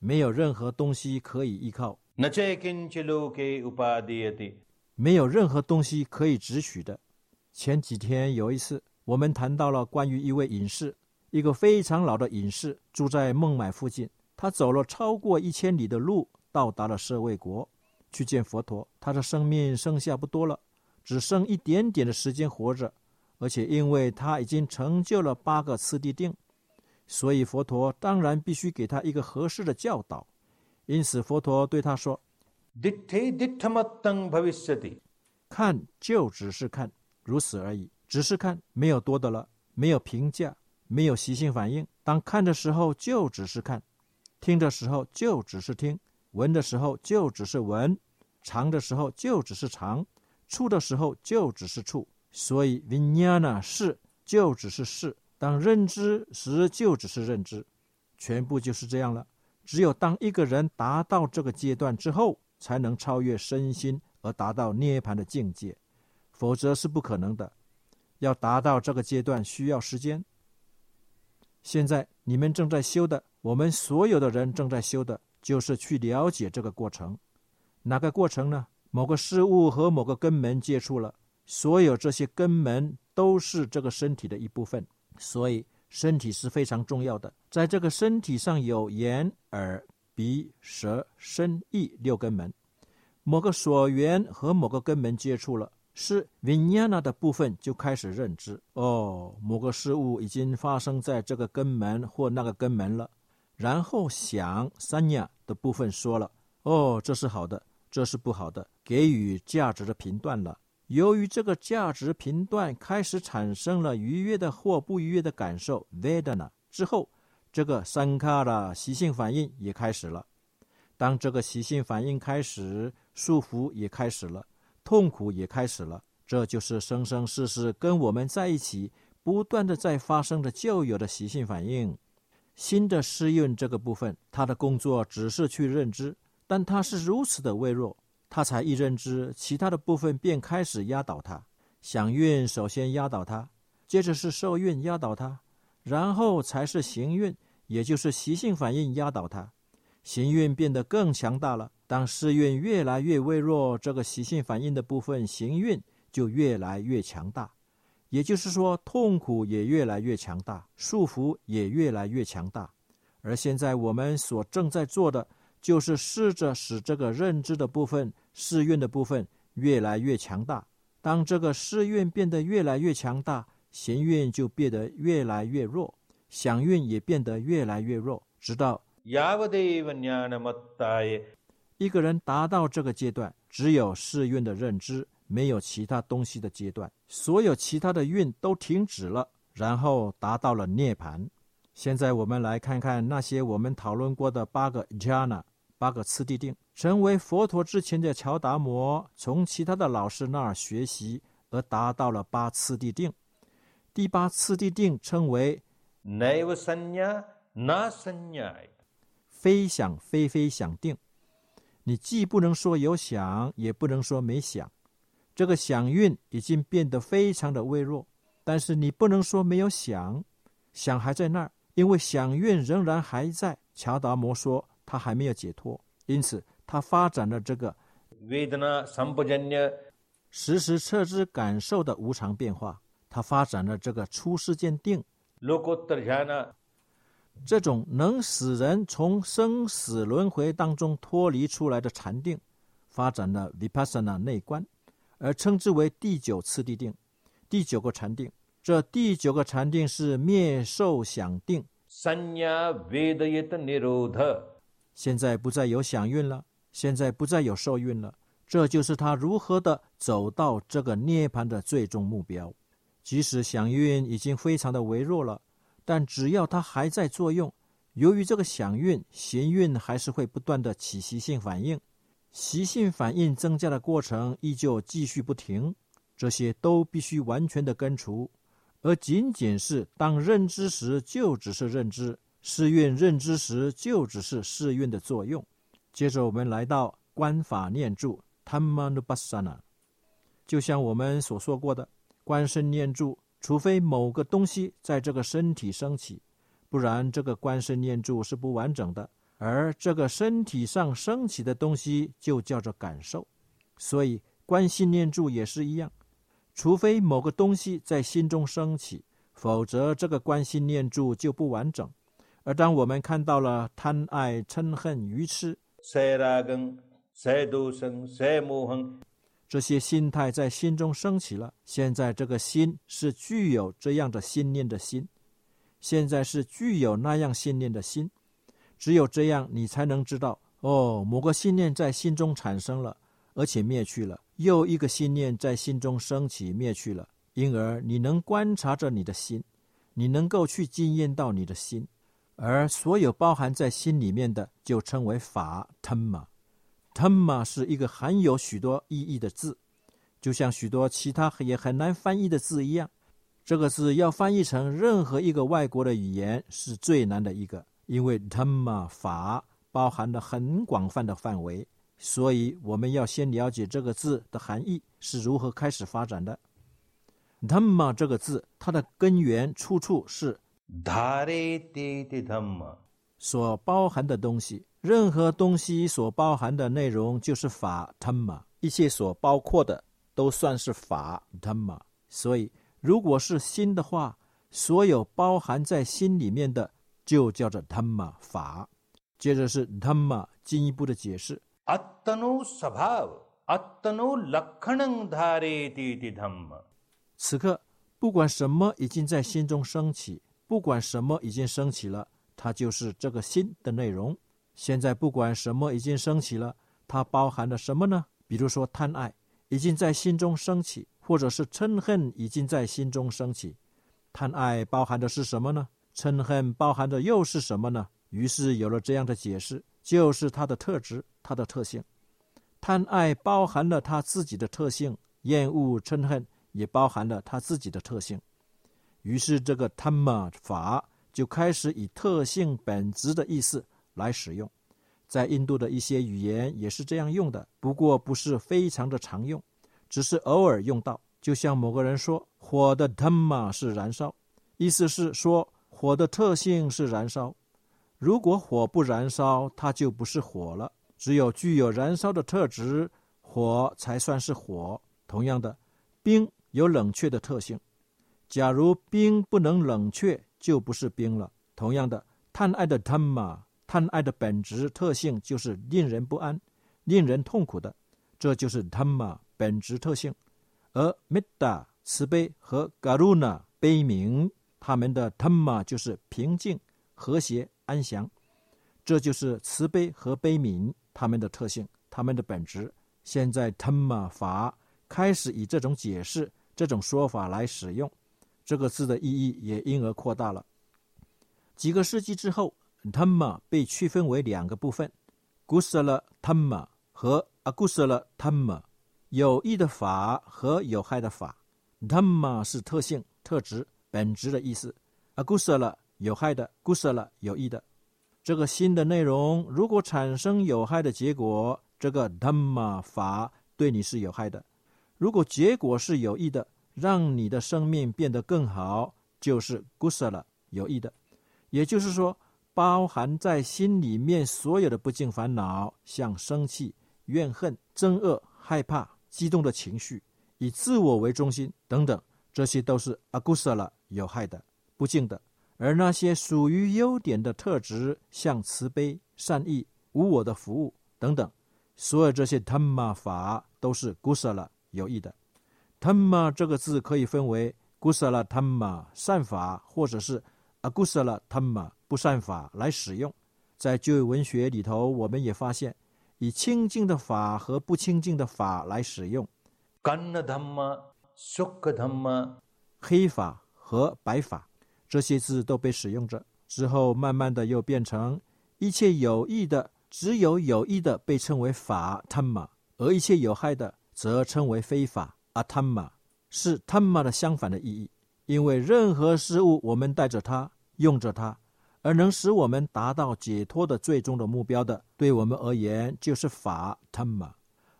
没有任何东西可以依靠。没有任何东西可以直取的。前几天有一次我们谈到了关于一位隐士一个非常老的隐士住在孟买附近。他走了超过一千里的路到达了舍卫国去见佛陀。他的生命剩下不多了。只剩一点点的时间活着，而且因为他已经成就了八个次第定，所以佛陀当然必须给他一个合适的教导，因此佛陀对他说看就只是看，如此而已，只是看，没有多的了，没有评价，没有习性反应，当看的时候就只是看，听的时候就只是听，闻的时候就只是闻，尝的时候就只是尝。处的时候就只是处。所以 vijnana 是就只是是，当认知时就只是认知，全部就是这样了。只有当一个人达到这个阶段之后，才能超越身心而达到涅槃的境界，否则是不可能的。要达到这个阶段需要时间。现在你们正在修的，我们所有的人正在修的，就是去了解这个过程。哪个过程呢？某个事物和某个根门接触了，所有这些根门都是这个身体的一部分，所以身体是非常重要的。在这个身体上有眼、耳、鼻、舌、身、意六根门，某个所缘和某个根门接触了，是 vinyana 的部分就开始认知哦，某个事物已经发生在这个根门或那个根门了。然后想 sanya 的部分说了哦，这是好的，这是不好的，给予价值的评断了。由于这个价值评断开始产生了愉悦的或不愉悦的感受 vedana 之后，这个 sankara 习性反应也开始了。当这个习性反应开始，束缚也开始了。痛苦也开始了，这就是生生世世跟我们在一起，不断的在发生的旧有的习性反应。新的适应这个部分，他的工作只是去认知，但他是如此的微弱，他才一认知，其他的部分便开始压倒他。想运首先压倒他，接着是受运压倒他，然后才是行运，也就是习性反应压倒他。行运变得更强大了。当世运越来越微弱，这个习性反应的部分行运就越来越强大。也就是说，痛苦也越来越强大，束缚也越来越强大。而现在我们所正在做的，就是试着使这个认知的部分、试运的部分越来越强大。当这个试运变得越来越强大，行运就变得越来越弱，想运也变得越来越弱，直到。一个人达到这个阶段，只有试运的认知，没有其他东西的阶段，所有其他的运都停止了，然后达到了涅槃。现在我们来看看那些我们讨论过的八个 jhana，八个次第定。成为佛陀之前的乔达摩，从其他的老师那儿学习而达到了八次第定。第八次第定称为
navasanya nasanya。
非想非非想定，你既不能说有想，也不能说没想。这个想运已经变得非常的微弱，但是你不能说没有想，想还在那儿，因为想运仍然还在。乔达摩说他还没有解脱，因此他发展了这个时时测知感受的无常变化。他发展了这个初世鉴定。这种能使人从生死轮回当中脱离出来的禅定，发展了 vipassana 内观，而称之为第九次第定，第九个禅定。这第九个禅定是灭受想定。现在不再有响运了，现在不再有受运了。这就是他如何的走到这个涅槃的最终目标。即使响运已经非常的微弱了。但只要它还在作用，由于这个响运、行运还是会不断的起习性反应，习性反应增加的过程依旧继续不停，这些都必须完全的根除，而仅仅是当认知时就只是认知，试运认知时就只是试运的作用。接着我们来到观法念住 （Tamanubasana），就像我们所说过的，观身念住。除非某个东西在这个身体升起，不然这个观身念住是不完整的。而这个身体上升起的东西就叫做感受，所以观心念住也是一样。除非某个东西在心中升起，否则这个观心念住就不完整。而当我们看到了贪爱嗔恨愚痴，这些心态在心中升起了。现在这个心是具有这样的信念的心，现在是具有那样信念的心。只有这样，你才能知道哦，某个信念在心中产生了，而且灭去了；又一个信念在心中升起，灭去了。因而你能观察着你的心，你能够去经验到你的心，而所有包含在心里面的，就称为法 t 嘛。他玛是一个含有许多意义的字，就像许多其他也很难翻译的字一样。这个字要翻译成任何一个外国的语言是最难的一个，因为他玛法包含了很广泛的范围，所以我们要先了解这个字的含义是如何开始发展的。他玛这个字，它的根源出处是所包含的东西。任何东西所包含的内容就是法 Dhamma，一切所包括的都算是法 Dhamma。所以，如果是心的话，所有包含在心里面的就叫做 Dhamma 法。接着是 Dhamma 进一步的解释
：atano lakhanang dhareti ti dhamma。
此刻，不管什么已经在心中升起，不管什么已经升起了，它就是这个心的内容。现在，不管什么已经升起了，它包含了什么呢？比如说，贪爱已经在心中升起，或者是嗔恨已经在心中升起。贪爱包含的是什么呢？嗔恨包含的又是什么呢？于是有了这样的解释，就是它的特质，它的特性。贪爱包含了他自己的特性，厌恶嗔恨也包含了他自己的特性。于是这个 Tama 法就开始以特性本质的意思来使用。在印度的一些语言也是这样用的，不过不是非常的常用，只是偶尔用到。就像某个人说：“火的 Tama 是燃烧”，意思是说火的特性是燃烧。如果火不燃烧，它就不是火了。只有具有燃烧的特质，火才算是火。同样的，冰有冷却的特性。假如冰不能冷却，就不是冰了。同样的，贪爱的 Tama，贪爱的本质特性就是令人不安、令人痛苦的，这就是 Tama 本质特性。而 mitta 慈悲和 Garuna 悲悯，他们的 Tama 就是平静、和谐、安详。这就是慈悲和悲悯。他们的特性，他们的本质。现在 Tama 法开始以这种解释、这种说法来使用，这个字的意义也因而扩大了。几个世纪之后，Tama 被区分为两个部分：Gusala Tama 和 Agusala Tama，有益的法和有害的法。Tama 是特性、特质、本质的意思；Agusala 有害的，Gusala 有益的。这个新的内容如果产生有害的结果，这个 Dhamma 法对你是有害的；如果结果是有益的，让你的生命变得更好，就是 Gusala 有益的。也就是说，包含在心里面所有的不净烦恼，像生气、怨恨、憎恶、害怕、激动的情绪，以自我为中心等等，这些都是 Agusala 有害的、不净的。而那些属于优点的特质，像慈悲、善意、无我的服务等等，所有这些 Tama 法都是 Gusala 有益的。Tama 这个字可以分为 Gusala Tama 善法，或者是 Agusala Tama 不善法来使用。在旧约文学里头，我们也发现以清净的法和不清净的法来使用。
Kanna Dhamma、Sukha Dhamma，
黑法和白法。这些字都被使用着，之后慢慢的又变成一切有益的，只有有益的被称为法 （tamma），而一切有害的则称为非法 （atamma），是 tamma 的相反的意义。因为任何事物，我们带着它，用着它，而能使我们达到解脱的最终的目标的，对我们而言就是法 （tamma）；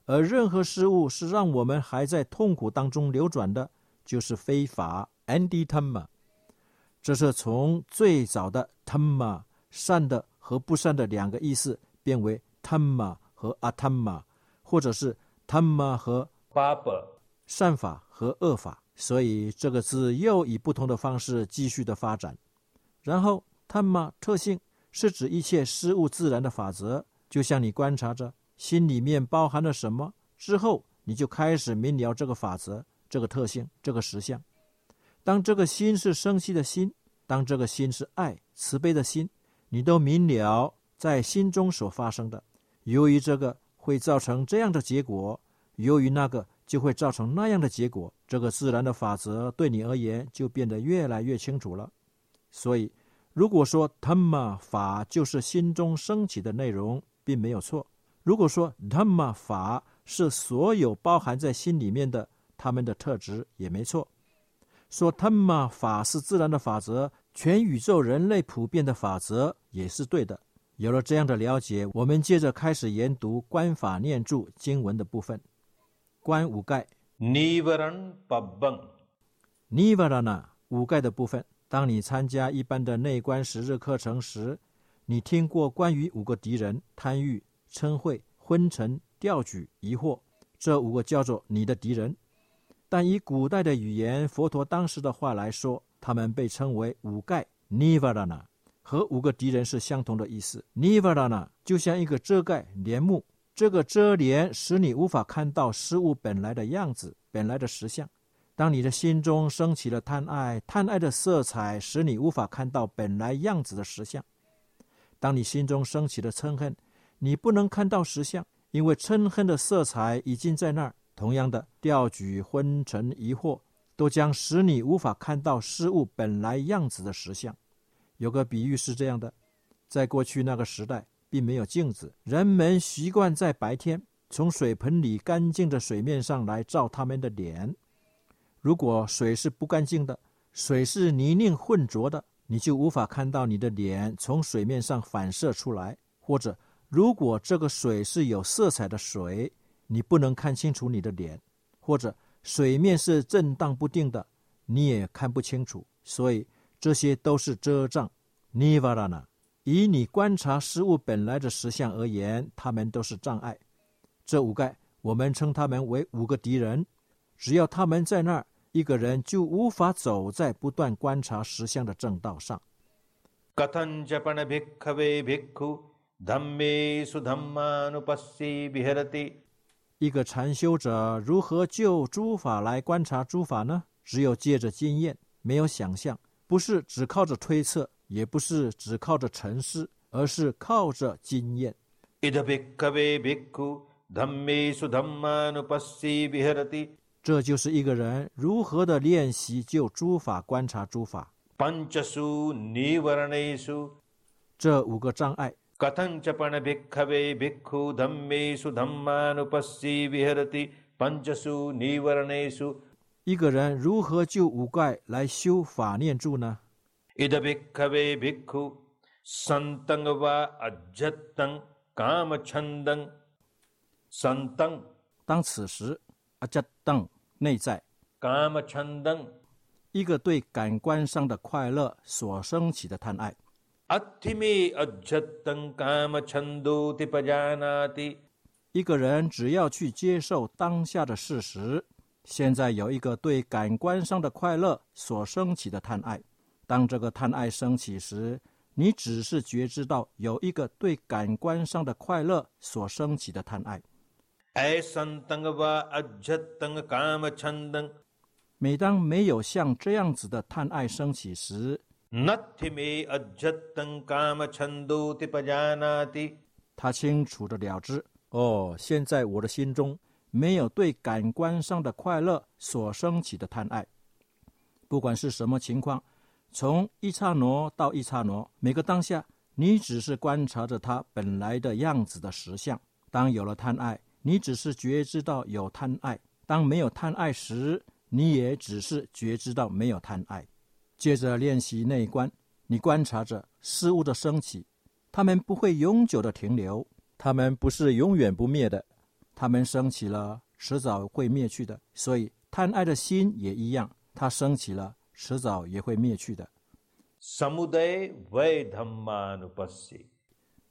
而任何事物是让我们还在痛苦当中流转的，就是非法 （anti-tamma）。这是从最早的 Tama 善的和不善的两个意思，变为 Tama 和 Atama，或者是 Tama 和
Baba
善法和恶法。所以这个字又以不同的方式继续的发展。然后 Tama 特性是指一切事物自然的法则，就像你观察着心里面包含了什么之后，你就开始明了这个法则、这个特性、这个实相。当这个心是生气的心，当这个心是爱慈悲的心，你都明了在心中所发生的。由于这个会造成这样的结果，由于那个就会造成那样的结果。这个自然的法则对你而言就变得越来越清楚了。所以，如果说 Tama 法就是心中升起的内容，并没有错；如果说 Tama 法是所有包含在心里面的他们的特质，也没错。说他玛法是自然的法则，全宇宙人类普遍的法则也是对的。有了这样的了解，我们接着开始研读观法念住经文的部分。观五盖
，Nivaran Pabbang。
Nivarana 五盖的部分。当你参加一般的内观十日课程时，你听过关于五个敌人：贪欲、嗔恚、昏沉、调举、疑惑，这五个叫做你的敌人。但以古代的语言，佛陀当时的话来说，他们被称为五盖 （Nivarana），和五个敌人是相同的意思。Nivarana 就像一个遮盖帘幕，这个遮帘使你无法看到事物本来的样子、本来的实相。当你的心中升起了贪爱，贪爱的色彩使你无法看到本来样子的实相。当你心中升起了嗔恨，你不能看到实相，因为嗔恨的色彩已经在那儿。同样的，调举、昏沉、疑惑，都将使你无法看到事物本来样子的实相。有个比喻是这样的：在过去那个时代。并没有镜子，人们习惯在白天从水盆里干净的水面上来照他们的脸。如果水是不干净的，水是泥泞混浊的，你就无法看到你的脸从水面上反射出来；或者，如果这个水是有色彩的水，你不能看清楚你的脸；或者，水面是震荡不定的，你也看不清楚。所以，这些都是遮障。尼瓦拉纳。以你观察事物本来的实相而言，他们都是障碍。这五盖，我们称他们为五个敌人。只要他们在那儿，一个人就无法走在不断观察实相的正道上。一个禅修者如何就诸法来观察诸法呢？只有借着经验，没有想象，不是只靠着推测。也不是只靠着沉思，而是靠着经验。这就是一个人如何的练习就诸法观察诸法。这五个障碍。一个人如何就五盖来修法念住呢？当此时，内在。一个对感官上的快乐所升起的。一个人只要去接受当下的事实，现在有一个对感官上的快乐所升起的贪爱。当这个贪爱升起时，你只是觉知到有一个对感官上的快乐所升起的贪爱。每当没有像这样子的贪爱升起时，他清楚的了知：哦，现在我的心中没有对感官上的快乐所升起的贪爱，不管是什么情况。从一刹那到一刹那，每个当下，你只是观察着它本来的样子的实相。当有了贪爱，你只是觉知到有贪爱；当没有贪爱时，你也只是觉知到没有贪爱。接着练习内观，你观察着事物的升起，它们不会永久的停留，它们不是永远不灭的，它们升起了，迟早会灭去的。所以贪爱的心也一样，它升起了。迟早也会灭去的。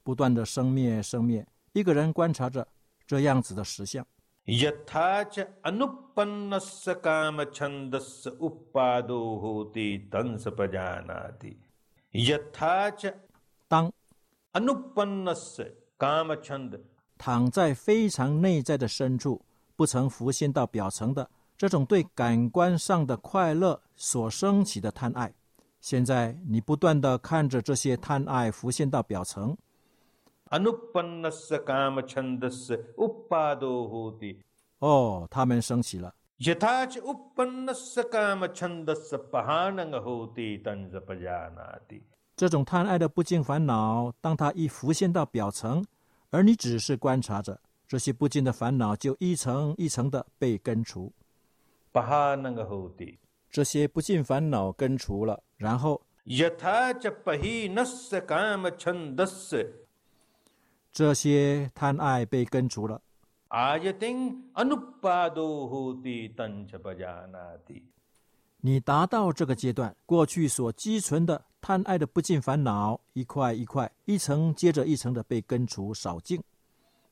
不断的生灭生灭，一个人观察着这样子的实相。当躺在非常内在的深处，不曾浮现到表层的。这种对感官上的快乐所升起的贪爱，现在你不断的看着这些贪爱浮现到表层。哦，他们升起了。这种贪爱的不净烦恼，当它一浮现到表层，而你只是观察着，这些不净的烦恼就一层一层的被根除。这些不尽烦恼根除了，然后这些贪爱被根除了。你达到这个阶段，过去所积存的贪爱的不尽烦恼，一块一块、一层接着一层的被根除扫净。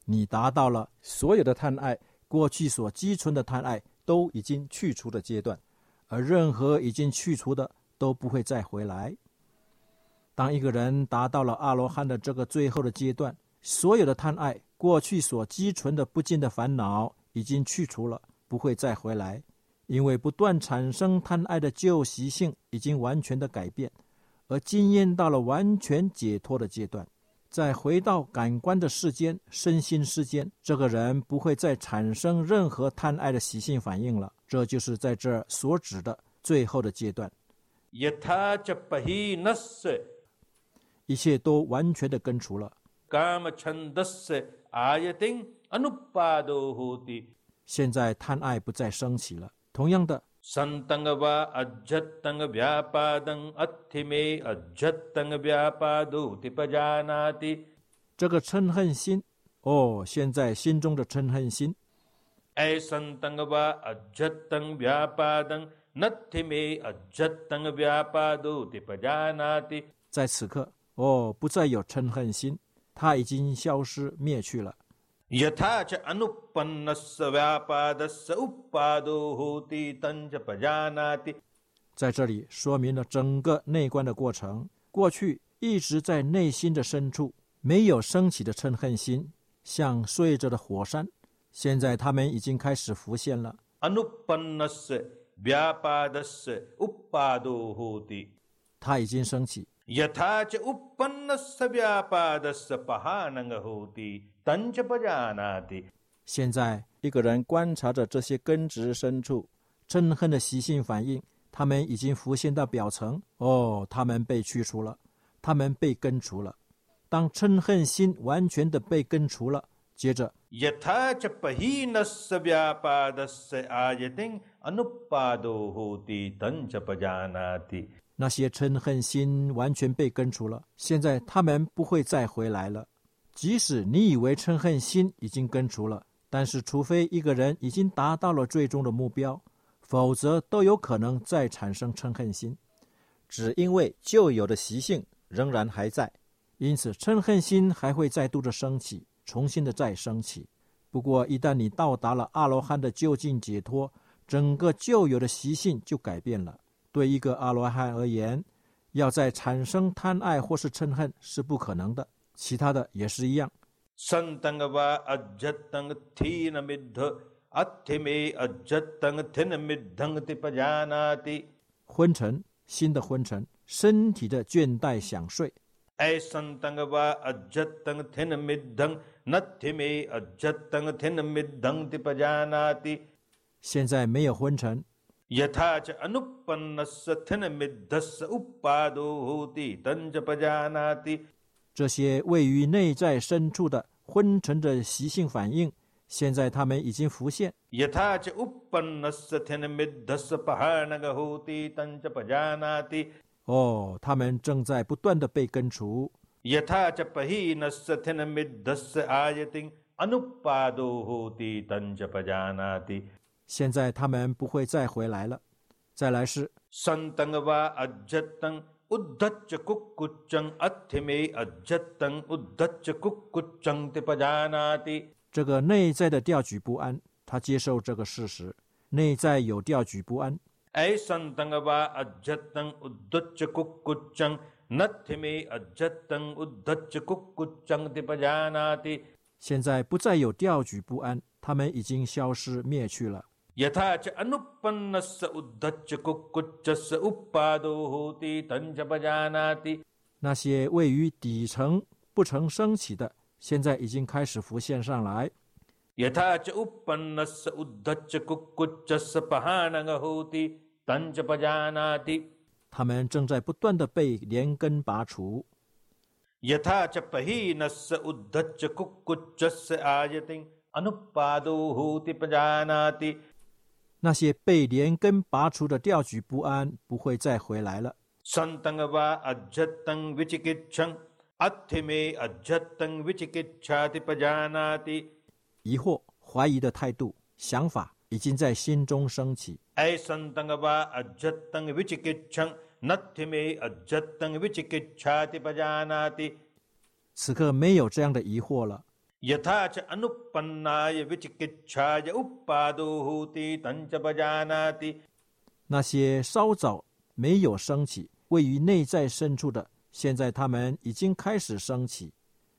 你达到了所有的贪爱，过去所积存的贪爱。都已经去除的阶段，而任何已经去除的都不会再回来。当一个人达到了阿罗汉的这个最后的阶段，所有的贪爱过去所积存的不尽的烦恼已经去除了，不会再回来，因为不断产生贪爱的旧习性已经完全的改变，而经验到了完全解脱的阶段。再回到感官的世间、身心世间，这个人不会再产生任何贪爱的习性反应了。这就是在这儿所指的最后的阶段。一切都完全的根除了。现在贪爱不再升起了。同样的。这个嗔恨心，哦，现在心中的嗔恨心。在此刻，哦，不再有嗔恨心，它已经消失灭去了。在这里说明了整个内观的过程。过去一直在内心的深处没有升起的嗔恨心，像睡着的火山。现在他们已经开始浮现了。他已经升起。现在一个人观察着这些根植深处嗔恨的习性反应，他们已经浮现到表层。哦，他们被去除了，他们被根除了。当嗔恨心完全的被根除了，接着，那些嗔恨心完全被根除了，现在他们不会再回来了。即使你以为嗔恨心已经根除了，但是除非一个人已经达到了最终的目标，否则都有可能再产生嗔恨心。只因为旧有的习性仍然还在，因此嗔恨心还会再度的升起，重新的再升起。不过一旦你到达了阿罗汉的就近解脱，整个旧有的习性就改变了。对一个阿罗汉而言，要再产生贪爱或是嗔恨是不可能的。其他的也是一样。昏沉，心的昏沉，身体的倦怠，想睡。现在没有昏沉。这些位于内在深处的昏沉的习性反应，现在他们已经浮现。哦，他们正在不断的被根除。现在他们不会再回来了。再来是。这个内在的调举不安，他接受这个事实，内在有调举不安。现在不再有调举不安，他们已经消失灭去了。那些位于底层不曾升起的，现在已经开始浮现上来。他们正在不断的被连根拔除。那些被连根拔除的吊举不安不会再回来了。疑惑、怀疑的态度、想法已经在心中升起。此刻没有这样的疑惑了。那些稍早没有升起、位于内在深处的，现在他们已经开始升起。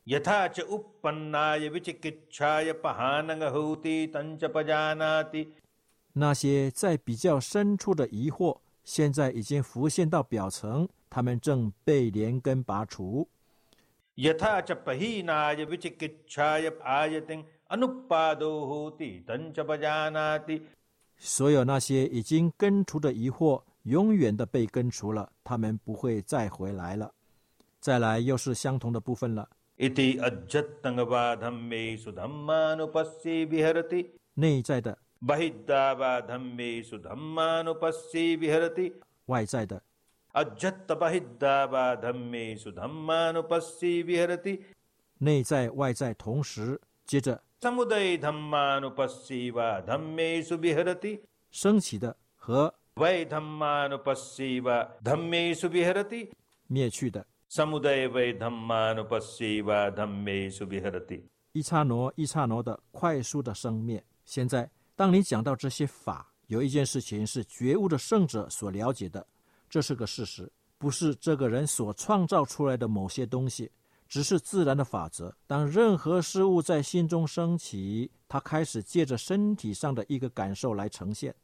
यथा च उत्पन्नाय विचिकित्साय पहानङ् हौति तञ्च पजानाति
那些在比较深处的疑惑，现在已经浮现到表层，他们正被连根拔除。
यथा च पहीनाय विचिकित्साय आयतिम् अनुपादो होति तञ्च पजानाति
所有那些已经根除的疑惑，永远的被根除了，他们不会再回来了。再来又是相同的部分了。
इति अज्जत्तङ्गवा धम्मेषु धम्मानुपस्ये विहरति
内在的、
बहिद्दावा धम्मेषु धम्मानुपस्ये विहरति
外在的、 内在外在同时接着升起的和灭去的。一刹那一刹那的快速的生灭。现在当你讲到这些法有一件事情是觉悟的圣者所了解的这是个事实不是这个人所创造出来的某些东西只是自然的法则。当任何事物在心中升起他开始借着身体上的一个感受来呈现。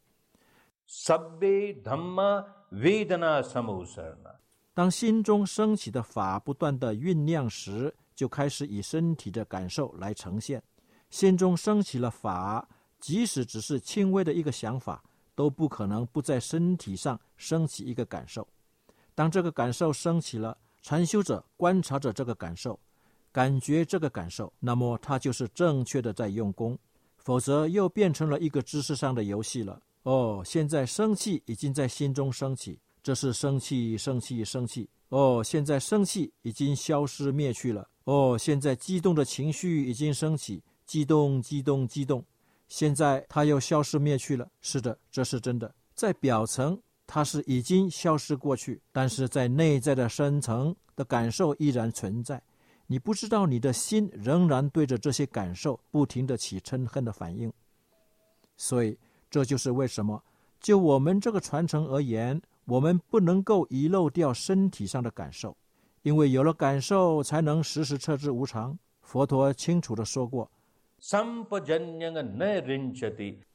当心中升起的法不断的酝酿时就开始以身体的感受来呈现。心中升起了法即使只是轻微的一个想法都不可能不在身体上升起一个感受。当这个感受升起了，禅修者观察着这个感受，感觉这个感受，那么他就是正确的在用功，否则又变成了一个知识上的游戏了。哦，现在生气已经在心中升起，这是生气，生气，生气。哦，现在生气已经消失灭去了。哦，现在激动的情绪已经升起，激动，激动，激动。现在它又消失灭去了。是的，这是真的。在表层，它是已经消失过去，但是在内在的深层的感受依然存在。你不知道你的心仍然对着这些感受不停的起嗔恨的反应。所以，这就是为什么就我们这个传承而言，我们不能够遗漏掉身体上的感受，因为有了感受，才能时时彻知无常。佛陀清楚的说过，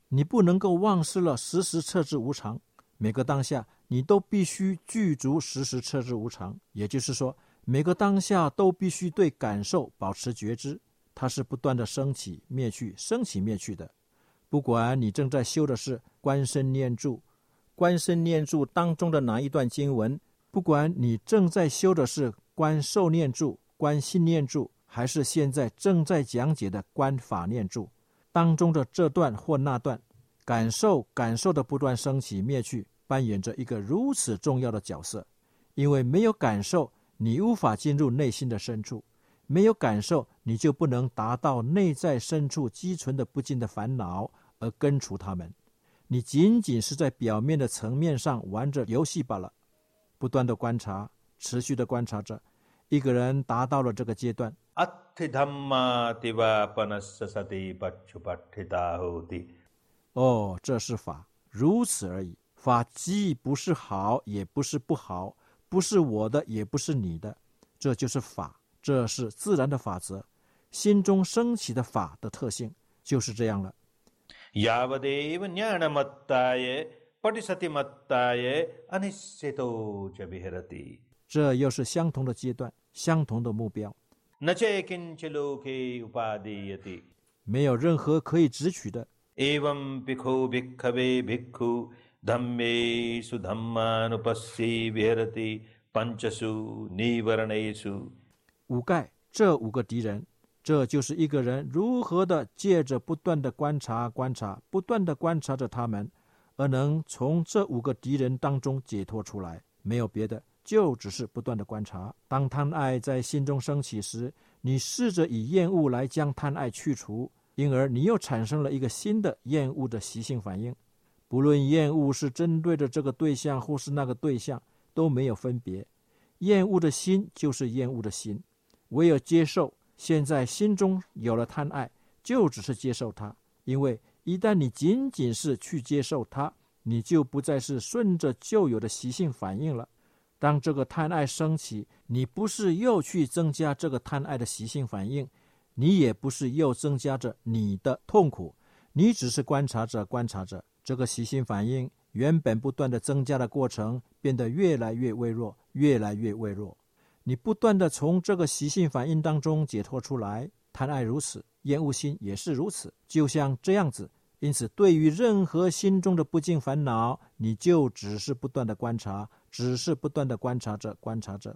你不能够忘失了时时彻知无常。每个当下，你都必须具足时时彻知无常。也就是说，每个当下都必须对感受保持觉知，它是不断的升起、灭去、升起、灭去的。不管你正在修的是观身念住、观身念住当中的哪一段经文，不管你正在修的是观受念住、观心念住，还是现在正在讲解的观法念住当中的这段或那段，感受感受的不断升起灭去，扮演着一个如此重要的角色。因为没有感受，你无法进入内心的深处；没有感受，你就不能达到内在深处积存的不尽的烦恼。而根除他们，你仅仅是在表面的层面上玩着游戏罢了。不断的观察，持续的观察着，一个人达到了这个阶段，
अत्थि धम्मातिवापनस्य सति पक्षुपठिता होति
哦，这是法，如此而已。法既不是好，也不是不好，不是我的，也不是你的，这就是法，这是自然的法则。心中升起的法的特性就是这样了。
यावदेव ज्ञानमत्ताय पटिसतिमत्ताय अनिश्चितो च विहरति
这又是相同的阶段，相同的目标， 没有任何可以直取的。五盖这五个敌人，这就是一个人如何的借着不断的观察、观察、不断的观察着他们，而能从这五个敌人当中解脱出来。没有别的。就只是不断的观察。当贪爱在心中升起时，你试着以厌恶来将贪爱去除，因而你又产生了一个新的厌恶的习性反应。不论厌恶是针对着这个对象或是那个对象，都没有分别。厌恶的心就是厌恶的心。唯有接受，现在心中有了贪爱，就只是接受它。因为一旦你仅仅是去接受它，你就不再是顺着旧有的习性反应了。当这个贪爱升起，你不是又去增加这个贪爱的习性反应，你也不是又增加着你的痛苦，你只是观察着观察着这个习性反应原本不断的增加的过程，变得越来越微弱，越来越微弱。你不断的从这个习性反应当中解脱出来，贪爱如此，厌恶心也是如此，就像这样子。因此，对于任何心中的不净烦恼，你就只是不断的观察，只是不断的观察着，观察着。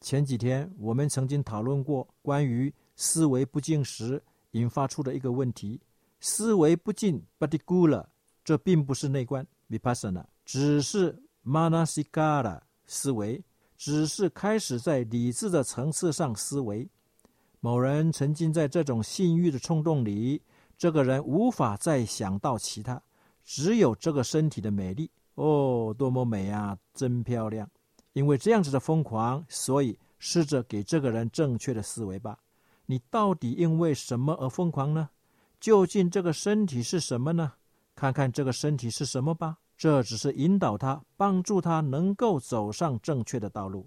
前几天我们曾经讨论过关于思维不进时引发出的一个问题：思维不进 b u d i g u l a 这并不是内观 （vipassana），只是 manasikara 思维，只是开始在理智的层次上思维。某人沉浸在这种性欲的冲动里。这个人无法再想到其他，只有这个身体的美丽哦，多么美啊，真漂亮！因为这样子的疯狂，所以试着给这个人正确的思维吧。你到底因为什么而疯狂呢？究竟这个身体是什么呢？看看这个身体是什么吧。这只是引导他，帮助他能够走上正确的道路。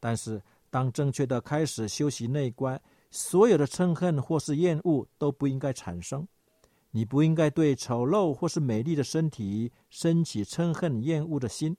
但是，当正确的开始修习内观。所有的嗔恨或是厌恶都不应该产生。你不应该对丑陋或是美丽的身体升起嗔恨厌恶的心。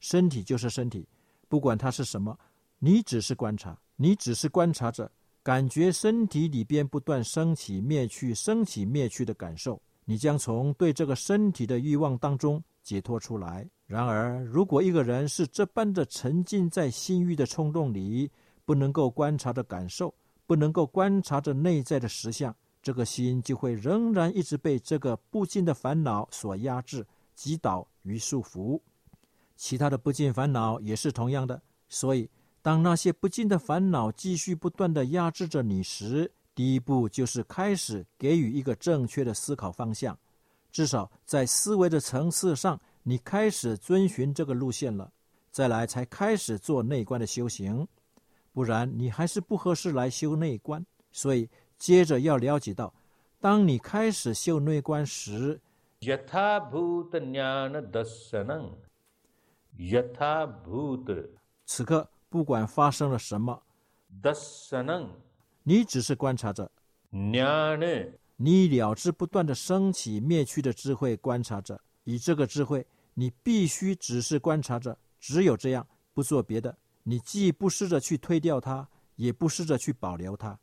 身体就是身体，不管它是什么，你只是观察，你只是观察着，感觉身体里边不断升起灭去、升起灭去的感受。你将从对这个身体的欲望当中解脱出来。然而，如果一个人是这般的沉浸在性欲的冲动里，不能够观察的感受。不能够观察着内在的实相，这个心就会仍然一直被这个不尽的烦恼所压制、击倒与束缚。其他的不尽烦恼也是同样的。所以，当那些不尽的烦恼继续不断的压制着你时，第一步就是开始给予一个正确的思考方向。至少在思维的层次上，你开始遵循这个路线了。再来，才开始做内观的修行。不然你还是不合适来修内观，所以接着要了解到，当你开始修内观时，此刻不管发生了什么，你只是观察着，你了知不断的升起灭去的智慧，观察着，以这个智慧，你必须只是观察着，只有这样，不做别的。你既不试着去推掉它，也不试着去保留它。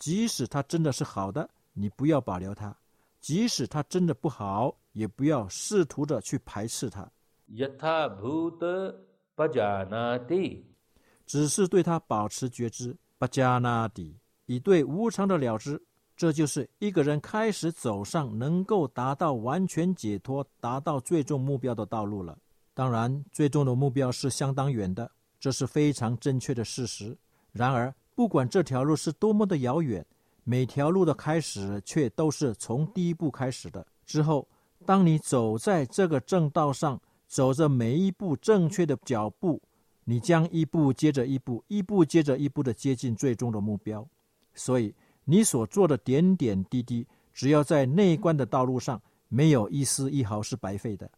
即使它真的是好的，你不要保留它；即使它真的不好，也不要试图的去排斥它。只是对它保持觉知，巴加纳底，以对无常的了知。这就是一个人开始走上能够达到完全解脱、达到最终目标的道路了。当然，最终的目标是相当远的。这是非常正确的事实。然而，不管这条路是多么的遥远，每条路的开始却都是从第一步开始的。之后，当你走在这个正道上，走着每一步正确的脚步，你将一步接着一步，一步接着一步的接近最终的目标。所以，你所做的点点滴滴，只要在内观的道路上，没有一丝一毫是白费的。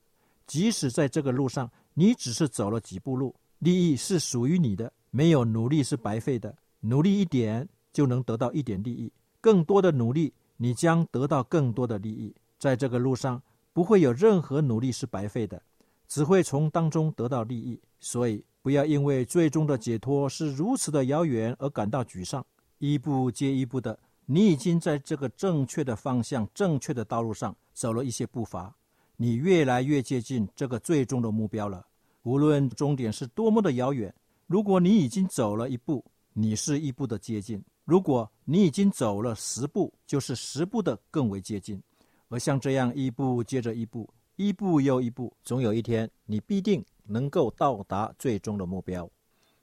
即使在这个路上，你只是走了几步路。利益是属于你的，没有努力是白费的。努力一点就能得到一点利益，更多的努力，你将得到更多的利益。在这个路上，不会有任何努力是白费的，只会从当中得到利益。所以，不要因为最终的解脱是如此的遥远而感到沮丧。一步接一步的，你已经在这个正确的方向、正确的道路上走了一些步伐，你越来越接近这个最终的目标了。无论终点是多么的遥远，如果你已经走了一步，你是一步的接近；如果你已经走了十步，就是十步的更为接近。而像这样一步接着一步，一步又一步，总有一天你必定能够到达最终的目标。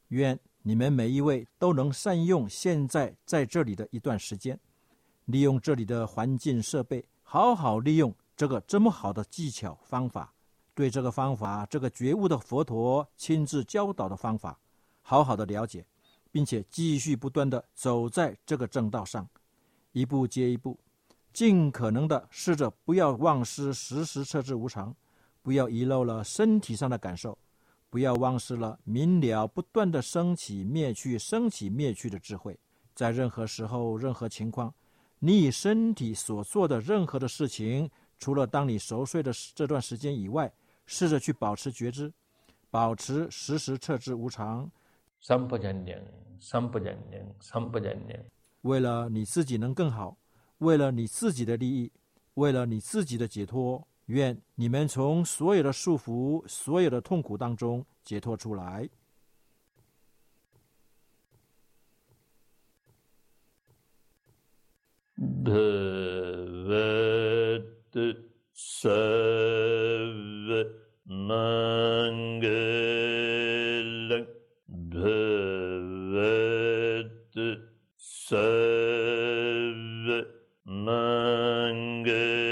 愿你们每一位都能善用现在在这里的一段时间，利用这里的环境设备，好好利用这个这么好的技巧方法。对这个方法，这个觉悟的佛陀亲自教导的方法，好好的了解，并且继续不断的走在这个正道上，一步接一步，尽可能的试着不要忘失时时彻知无常，不要遗漏了身体上的感受，不要忘失了明了不断的升起灭去、升起灭去的智慧。在任何时候、任何情况，你以身体所做的任何的事情，除了当你熟睡的这段时间以外，试着去保持觉知，保持时时彻知无常。
三不人念，三不人念，三不人念。
为了你自己能更好，为了你自己的利益，为了你自己的解脱。愿你们从所有的束缚、所有的痛苦当中解脱出来。
Bhavad Sav Mangal